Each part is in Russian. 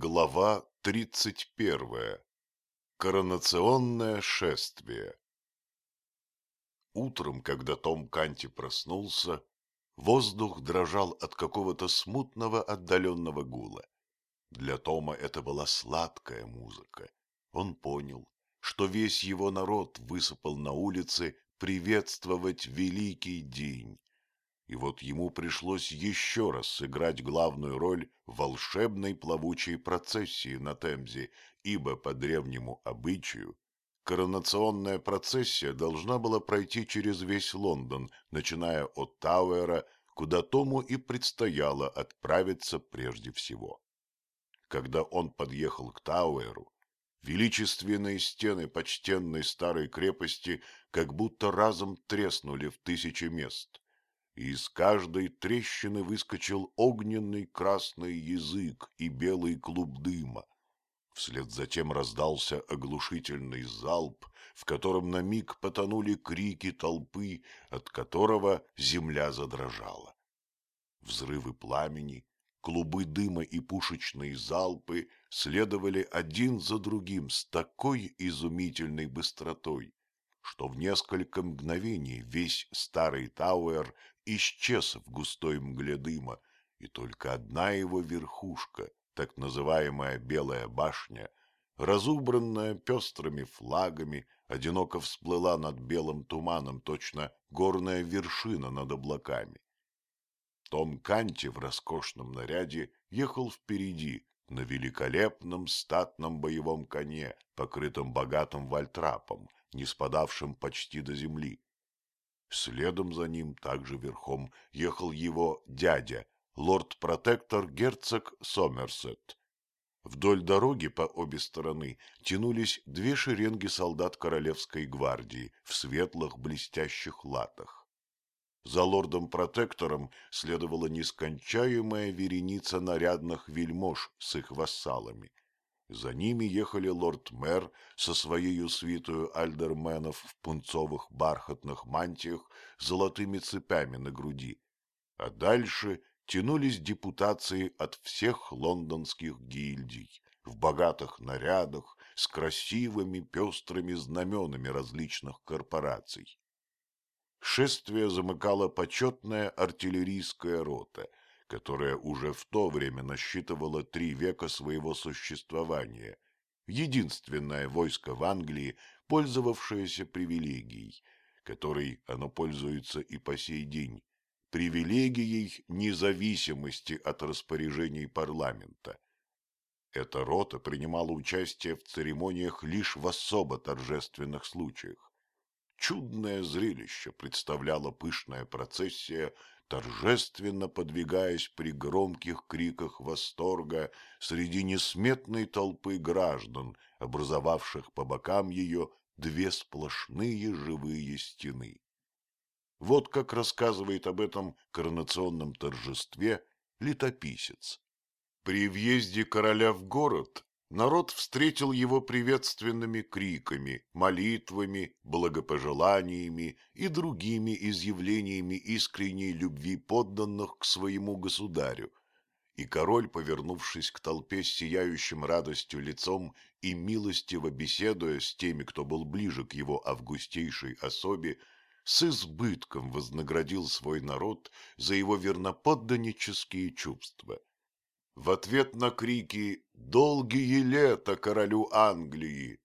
Глава 31. Коронационное шествие. Утром, когда Том Канти проснулся, воздух дрожал от какого-то смутного отдаленного гула. Для Тома это была сладкая музыка. Он понял, что весь его народ высыпал на улицы приветствовать великий день, и вот ему пришлось еще раз сыграть главную роль волшебной плавучей процессии на Темзе, ибо по древнему обычаю коронационная процессия должна была пройти через весь Лондон, начиная от Тауэра, куда Тому и предстояло отправиться прежде всего. Когда он подъехал к Тауэру, величественные стены почтенной старой крепости как будто разом треснули в тысячи мест – и из каждой трещины выскочил огненный красный язык и белый клуб дыма. Вслед за тем раздался оглушительный залп, в котором на миг потонули крики толпы, от которого земля задрожала. Взрывы пламени, клубы дыма и пушечные залпы следовали один за другим с такой изумительной быстротой, что в несколько мгновений весь старый Тауэр исчез в густой мгле дыма, и только одна его верхушка, так называемая Белая башня, разубранная пестрыми флагами, одиноко всплыла над белым туманом, точно горная вершина над облаками. Том Канти в роскошном наряде ехал впереди, на великолепном статном боевом коне, покрытом богатым вальтрапом, не спадавшим почти до земли. Следом за ним, также верхом, ехал его дядя, лорд-протектор герцог Сомерсет. Вдоль дороги по обе стороны тянулись две шеренги солдат Королевской гвардии в светлых блестящих латах. За лордом-протектором следовала нескончаемая вереница нарядных вельмож с их вассалами – за ними ехали лорд-мэр со своей свитою альдерменов в пунцовых бархатных мантиях с золотыми цепями на груди, а дальше тянулись депутации от всех лондонских гильдий в богатых нарядах с красивыми пестрыми знаменами различных корпораций. Шествие замыкала почетная артиллерийская рота – которая уже в то время насчитывала три века своего существования, единственное войско в Англии, пользовавшееся привилегией, которой оно пользуется и по сей день, привилегией независимости от распоряжений парламента. Эта рота принимала участие в церемониях лишь в особо торжественных случаях. Чудное зрелище представляла пышная процессия торжественно подвигаясь при громких криках восторга среди несметной толпы граждан, образовавших по бокам ее две сплошные живые стены. Вот как рассказывает об этом коронационном торжестве летописец. При въезде короля в город Народ встретил его приветственными криками, молитвами, благопожеланиями и другими изъявлениями искренней любви подданных к своему государю. И король, повернувшись к толпе с сияющим радостью лицом и милостиво беседуя с теми, кто был ближе к его августейшей особе, с избытком вознаградил свой народ за его верноподданнические чувства. В ответ на крики «Долгие лета королю Англии!»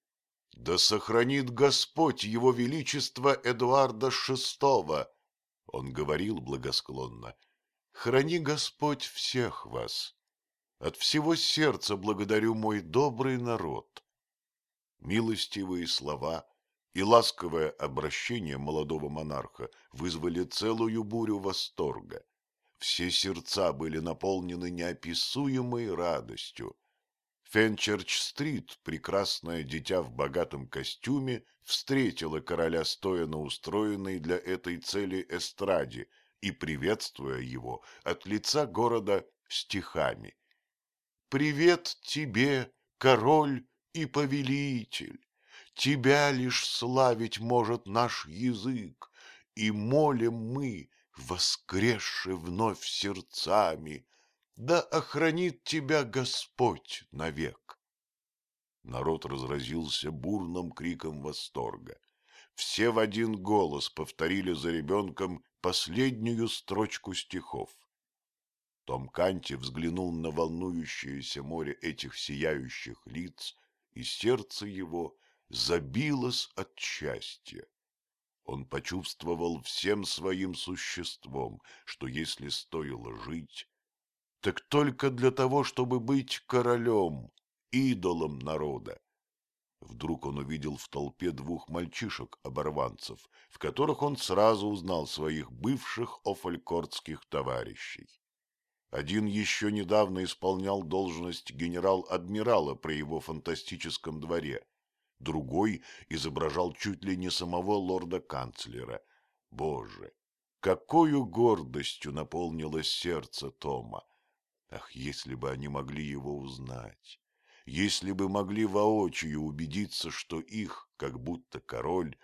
«Да сохранит Господь его величество Эдуарда VI!» Он говорил благосклонно. «Храни Господь всех вас! От всего сердца благодарю мой добрый народ!» Милостивые слова и ласковое обращение молодого монарха вызвали целую бурю восторга. Все сердца были наполнены неописуемой радостью. Фенчерч-стрит, прекрасное дитя в богатом костюме, встретила короля стоя на устроенной для этой цели эстраде и, приветствуя его, от лица города стихами. «Привет тебе, король и повелитель! Тебя лишь славить может наш язык, и молим мы, воскресши вновь сердцами, да охранит тебя Господь навек. Народ разразился бурным криком восторга. Все в один голос повторили за ребенком последнюю строчку стихов. Том Канти взглянул на волнующееся море этих сияющих лиц, и сердце его забилось от счастья. Он почувствовал всем своим существом, что если стоило жить, так только для того, чтобы быть королем, идолом народа. Вдруг он увидел в толпе двух мальчишек-оборванцев, в которых он сразу узнал своих бывших офалькортских товарищей. Один еще недавно исполнял должность генерал-адмирала при его фантастическом дворе, другой изображал чуть ли не самого лорда-канцлера. Боже, какою гордостью наполнилось сердце Тома! Ах, если бы они могли его узнать! Если бы могли воочию убедиться, что их, как будто король,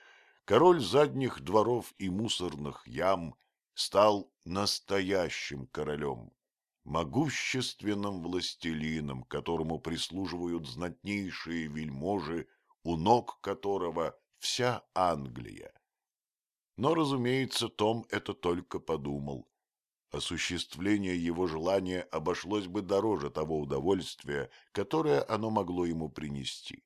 король задних дворов и мусорных ям, стал настоящим королем, могущественным властелином, которому прислуживают знатнейшие вельможи, у ног которого вся Англия. Но, разумеется, Том это только подумал. Осуществление его желания обошлось бы дороже того удовольствия, которое оно могло ему принести.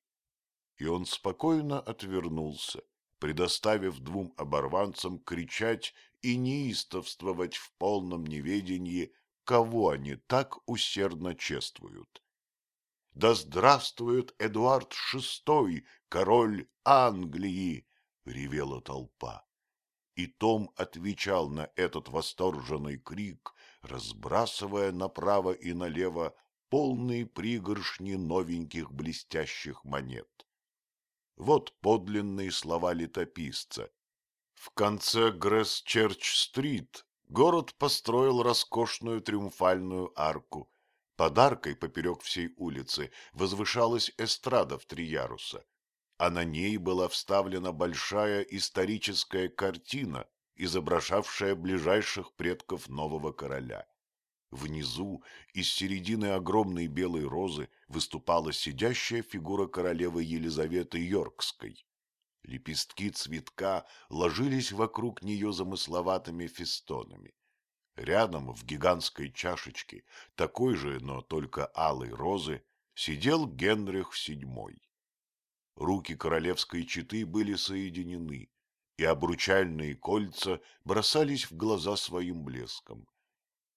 И он спокойно отвернулся, предоставив двум оборванцам кричать и неистовствовать в полном неведении, кого они так усердно чествуют. «Да здравствует Эдуард VI, король Англии!» — ревела толпа. И Том отвечал на этот восторженный крик, разбрасывая направо и налево полные пригоршни новеньких блестящих монет. Вот подлинные слова летописца. В конце Гресс-Черч-стрит город построил роскошную триумфальную арку. Подаркой поперек всей улицы возвышалась эстрада в три яруса, а на ней была вставлена большая историческая картина, изображавшая ближайших предков нового короля. Внизу, из середины огромной белой розы, выступала сидящая фигура королевы Елизаветы Йоркской. Лепестки цветка ложились вокруг нее замысловатыми фестонами. Рядом, в гигантской чашечке, такой же, но только алой розы, сидел Генрих VII. Руки королевской четы были соединены, и обручальные кольца бросались в глаза своим блеском.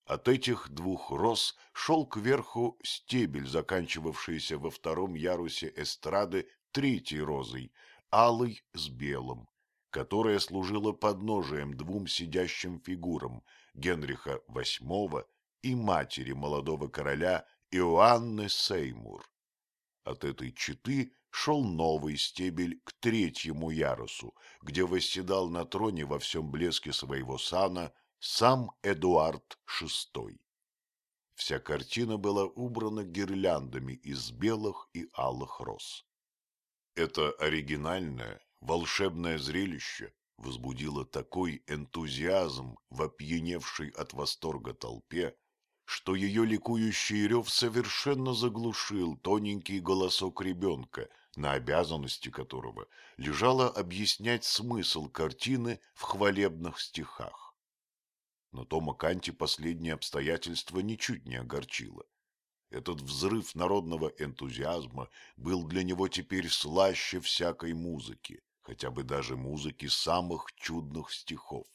От этих двух роз шел кверху стебель, заканчивавшийся во втором ярусе эстрады третьей розой, алый с белым, которая служила подножием двум сидящим фигурам Генриха VIII и матери молодого короля Иоанны Сеймур. От этой четы шел новый стебель к третьему ярусу, где восседал на троне во всем блеске своего сана сам Эдуард VI. Вся картина была убрана гирляндами из белых и алых роз. Это оригинальное, волшебное зрелище возбудило такой энтузиазм в опьяневшей от восторга толпе, что ее ликующий рев совершенно заглушил тоненький голосок ребенка, на обязанности которого лежало объяснять смысл картины в хвалебных стихах. Но Тома Канти последнее обстоятельство ничуть не огорчило. Этот взрыв народного энтузиазма был для него теперь слаще всякой музыки, хотя бы даже музыки самых чудных стихов.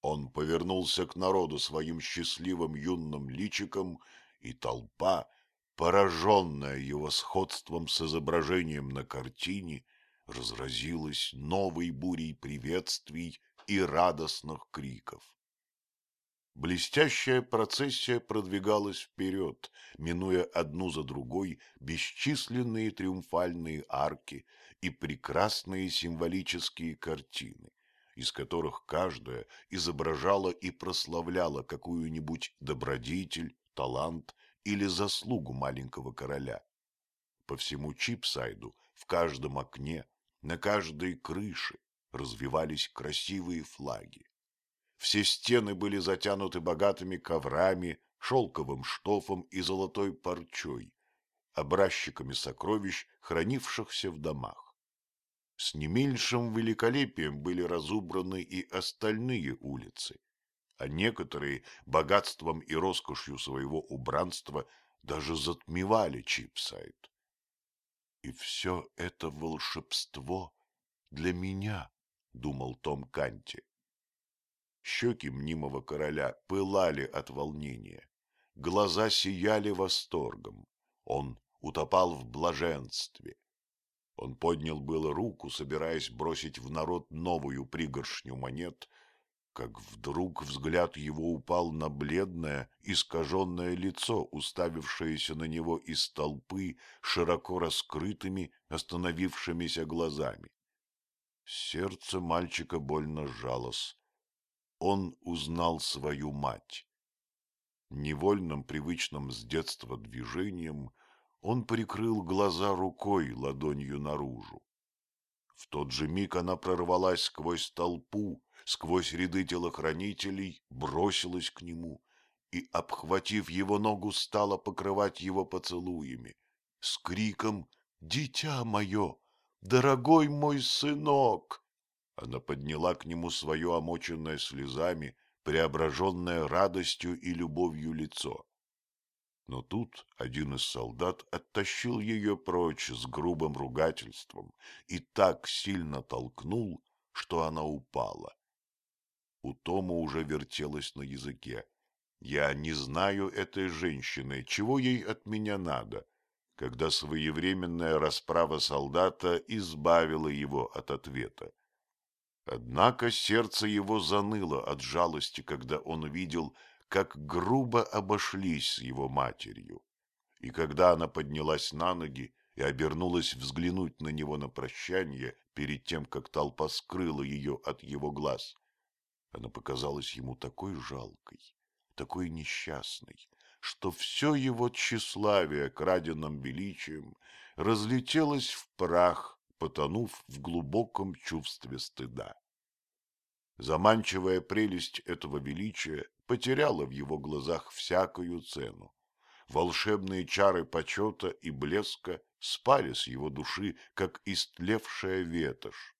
Он повернулся к народу своим счастливым юным личиком, и толпа, пораженная его сходством с изображением на картине, разразилась новой бурей приветствий и радостных криков. Блестящая процессия продвигалась вперед, минуя одну за другой бесчисленные триумфальные арки и прекрасные символические картины, из которых каждая изображала и прославляла какую-нибудь добродетель, талант или заслугу маленького короля. По всему Чипсайду, в каждом окне, на каждой крыше развивались красивые флаги. Все стены были затянуты богатыми коврами, шелковым штофом и золотой парчой, образчиками сокровищ, хранившихся в домах. С не меньшим великолепием были разубраны и остальные улицы, а некоторые богатством и роскошью своего убранства даже затмевали Чипсайд. И все это волшебство для меня, думал Том Канти. Щеки мнимого короля пылали от волнения, глаза сияли восторгом. Он утопал в блаженстве. Он поднял было руку, собираясь бросить в народ новую пригоршню монет, как вдруг взгляд его упал на бледное, искаженное лицо, уставившееся на него из толпы широко раскрытыми, остановившимися глазами. Сердце мальчика больно сжалось. Он узнал свою мать. Невольным, привычным с детства движением он прикрыл глаза рукой ладонью наружу. В тот же миг она прорвалась сквозь толпу, сквозь ряды телохранителей, бросилась к нему и, обхватив его ногу, стала покрывать его поцелуями, с криком «Дитя мое! Дорогой мой сынок!» Она подняла к нему свое омоченное слезами, преображенное радостью и любовью лицо. Но тут один из солдат оттащил ее прочь с грубым ругательством и так сильно толкнул, что она упала. У Тома уже вертелось на языке. Я не знаю этой женщины, чего ей от меня надо, когда своевременная расправа солдата избавила его от ответа. Однако сердце его заныло от жалости, когда он увидел, как грубо обошлись с его матерью. И когда она поднялась на ноги и обернулась взглянуть на него на прощание перед тем, как толпа скрыла ее от его глаз, она показалась ему такой жалкой, такой несчастной, что все его тщеславие, краденным величием, разлетелось в прах, потонув в глубоком чувстве стыда. Заманчивая прелесть этого величия потеряла в его глазах всякую цену. Волшебные чары почета и блеска спали с его души, как истлевшая ветошь.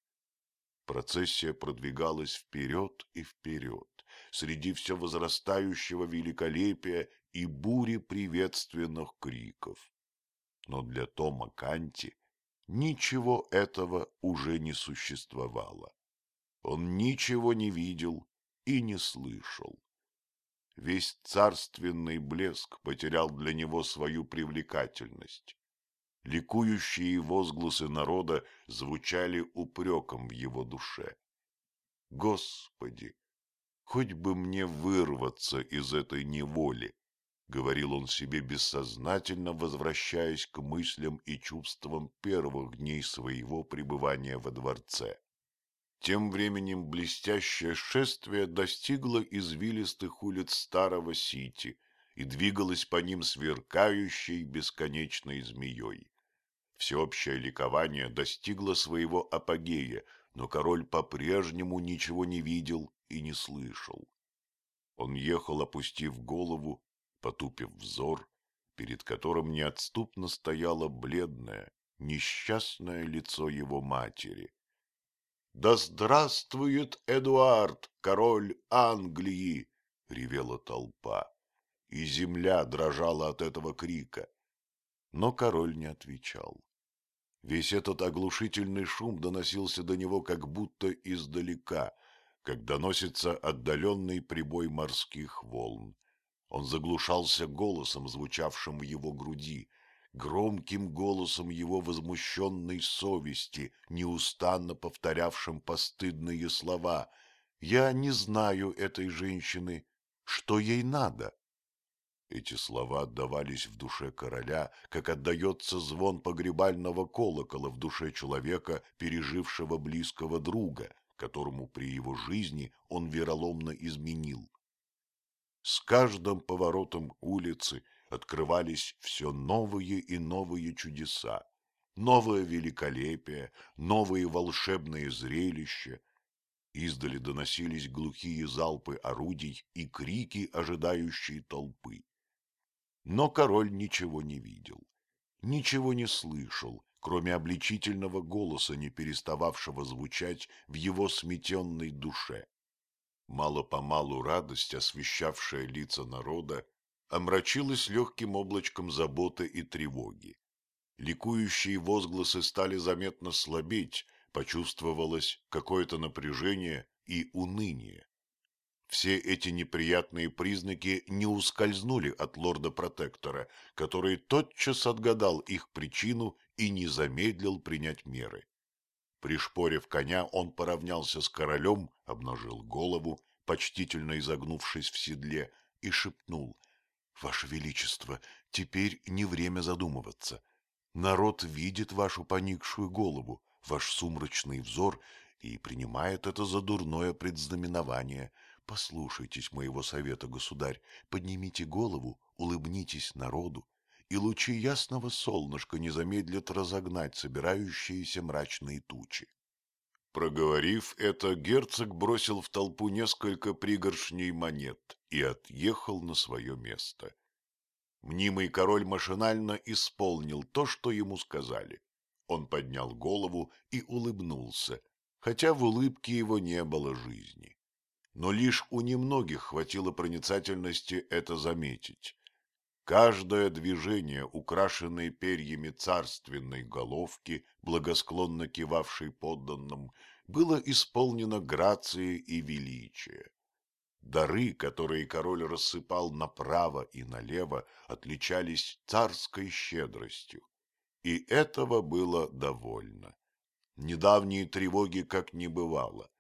Процессия продвигалась вперед и вперед, среди все возрастающего великолепия и бури приветственных криков. Но для Тома Канти ничего этого уже не существовало. Он ничего не видел и не слышал. Весь царственный блеск потерял для него свою привлекательность. Ликующие возгласы народа звучали упреком в его душе. Господи, хоть бы мне вырваться из этой неволи, — говорил он себе бессознательно, возвращаясь к мыслям и чувствам первых дней своего пребывания во дворце. Тем временем блестящее шествие достигло извилистых улиц старого Сити и двигалось по ним сверкающей бесконечной змеей. Всеобщее ликование достигло своего апогея, но король по-прежнему ничего не видел и не слышал. Он ехал, опустив голову, потупив взор, перед которым неотступно стояло бледное, несчастное лицо его матери. «Да здравствует Эдуард, король Англии!» — ревела толпа, и земля дрожала от этого крика. Но король не отвечал. Весь этот оглушительный шум доносился до него как будто издалека, как доносится отдаленный прибой морских волн. Он заглушался голосом, звучавшим в его груди, громким голосом его возмущенной совести, неустанно повторявшим постыдные слова. «Я не знаю этой женщины. Что ей надо?» Эти слова отдавались в душе короля, как отдается звон погребального колокола в душе человека, пережившего близкого друга, которому при его жизни он вероломно изменил. С каждым поворотом улицы открывались все новые и новые чудеса, новое великолепие, новые волшебные зрелища. Издали доносились глухие залпы орудий и крики ожидающей толпы. Но король ничего не видел, ничего не слышал, кроме обличительного голоса, не перестававшего звучать в его сметенной душе. Мало-помалу радость, освещавшая лица народа, омрачилась легким облачком заботы и тревоги. Ликующие возгласы стали заметно слабеть, почувствовалось какое-то напряжение и уныние. Все эти неприятные признаки не ускользнули от лорда-протектора, который тотчас отгадал их причину и не замедлил принять меры. Пришпорив коня, он поравнялся с королем, обнажил голову, почтительно изогнувшись в седле, и шепнул — Ваше Величество, теперь не время задумываться. Народ видит вашу поникшую голову, ваш сумрачный взор и принимает это за дурное предзнаменование. Послушайтесь моего совета, государь, поднимите голову, улыбнитесь народу, и лучи ясного солнышка не замедлят разогнать собирающиеся мрачные тучи. Проговорив это, герцог бросил в толпу несколько пригоршней монет и отъехал на свое место. Мнимый король машинально исполнил то, что ему сказали. Он поднял голову и улыбнулся, хотя в улыбке его не было жизни но лишь у немногих хватило проницательности это заметить. Каждое движение, украшенное перьями царственной головки, благосклонно кивавшей подданным, было исполнено грацией и величия. Дары, которые король рассыпал направо и налево, отличались царской щедростью. И этого было довольно. Недавние тревоги как не бывало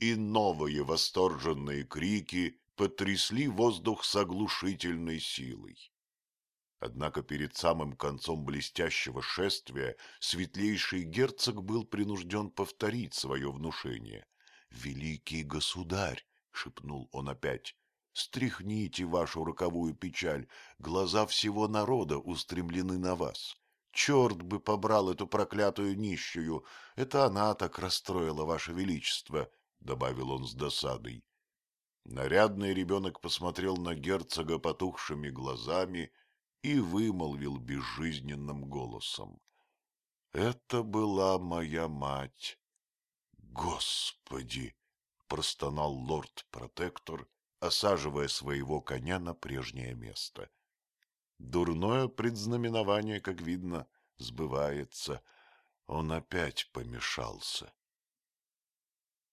и новые восторженные крики потрясли воздух с оглушительной силой. Однако перед самым концом блестящего шествия светлейший герцог был принужден повторить свое внушение. «Великий государь!» — шепнул он опять. «Стряхните вашу роковую печаль, глаза всего народа устремлены на вас. Черт бы побрал эту проклятую нищую, это она так расстроила ваше величество, — добавил он с досадой. Нарядный ребенок посмотрел на герцога потухшими глазами и вымолвил безжизненным голосом. — Это была моя мать. — Господи! — простонал лорд-протектор, осаживая своего коня на прежнее место. Дурное предзнаменование, как видно, сбывается. Он опять помешался.